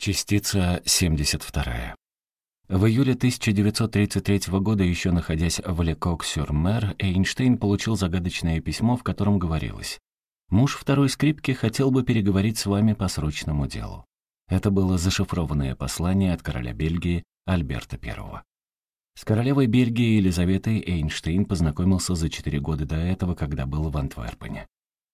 Частица 72. В июле 1933 года, еще находясь в Лекок-сюр-Мер, Эйнштейн получил загадочное письмо, в котором говорилось «Муж второй скрипки хотел бы переговорить с вами по срочному делу». Это было зашифрованное послание от короля Бельгии Альберта I. С королевой Бельгии Елизаветой Эйнштейн познакомился за четыре года до этого, когда был в Антверпене.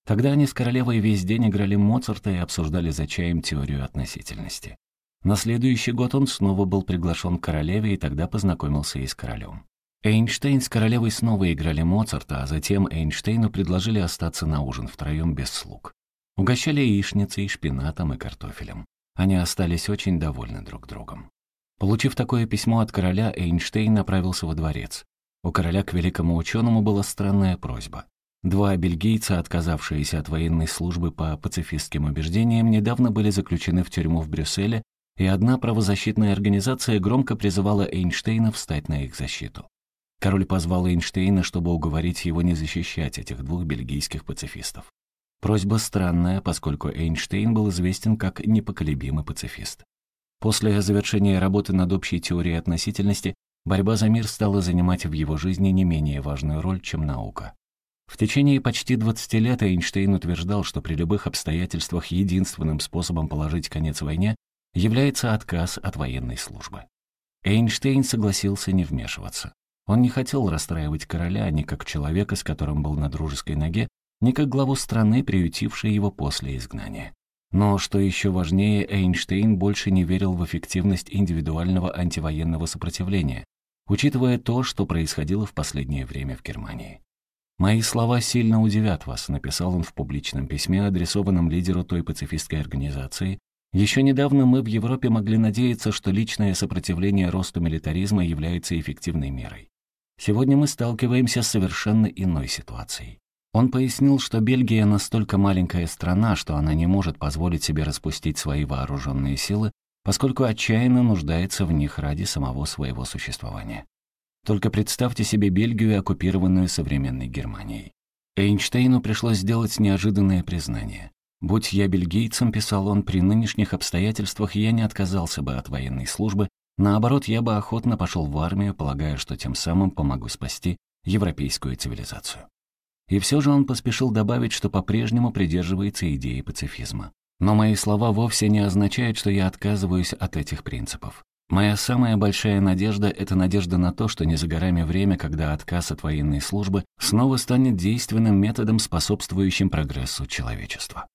Тогда они с королевой весь день играли Моцарта и обсуждали за чаем теорию относительности. На следующий год он снова был приглашен к королеве и тогда познакомился и с королем. Эйнштейн с королевой снова играли Моцарта, а затем Эйнштейну предложили остаться на ужин втроем без слуг. Угощали яичницей, шпинатом и картофелем. Они остались очень довольны друг другом. Получив такое письмо от короля, Эйнштейн направился во дворец. У короля к великому ученому была странная просьба. Два бельгийца, отказавшиеся от военной службы по пацифистским убеждениям, недавно были заключены в тюрьму в Брюсселе, и одна правозащитная организация громко призывала Эйнштейна встать на их защиту. Король позвал Эйнштейна, чтобы уговорить его не защищать этих двух бельгийских пацифистов. Просьба странная, поскольку Эйнштейн был известен как непоколебимый пацифист. После завершения работы над общей теорией относительности борьба за мир стала занимать в его жизни не менее важную роль, чем наука. В течение почти 20 лет Эйнштейн утверждал, что при любых обстоятельствах единственным способом положить конец войне является отказ от военной службы. Эйнштейн согласился не вмешиваться. Он не хотел расстраивать короля ни как человека, с которым был на дружеской ноге, ни как главу страны, приютившей его после изгнания. Но, что еще важнее, Эйнштейн больше не верил в эффективность индивидуального антивоенного сопротивления, учитывая то, что происходило в последнее время в Германии. «Мои слова сильно удивят вас», — написал он в публичном письме, адресованном лидеру той пацифистской организации. «Еще недавно мы в Европе могли надеяться, что личное сопротивление росту милитаризма является эффективной мерой. Сегодня мы сталкиваемся с совершенно иной ситуацией. Он пояснил, что Бельгия настолько маленькая страна, что она не может позволить себе распустить свои вооруженные силы, поскольку отчаянно нуждается в них ради самого своего существования. Только представьте себе Бельгию, оккупированную современной Германией. Эйнштейну пришлось сделать неожиданное признание. «Будь я бельгийцем», — писал он, — «при нынешних обстоятельствах я не отказался бы от военной службы, наоборот, я бы охотно пошел в армию, полагая, что тем самым помогу спасти европейскую цивилизацию». И все же он поспешил добавить, что по-прежнему придерживается идеи пацифизма. Но мои слова вовсе не означают, что я отказываюсь от этих принципов. Моя самая большая надежда — это надежда на то, что не за горами время, когда отказ от военной службы снова станет действенным методом, способствующим прогрессу человечества.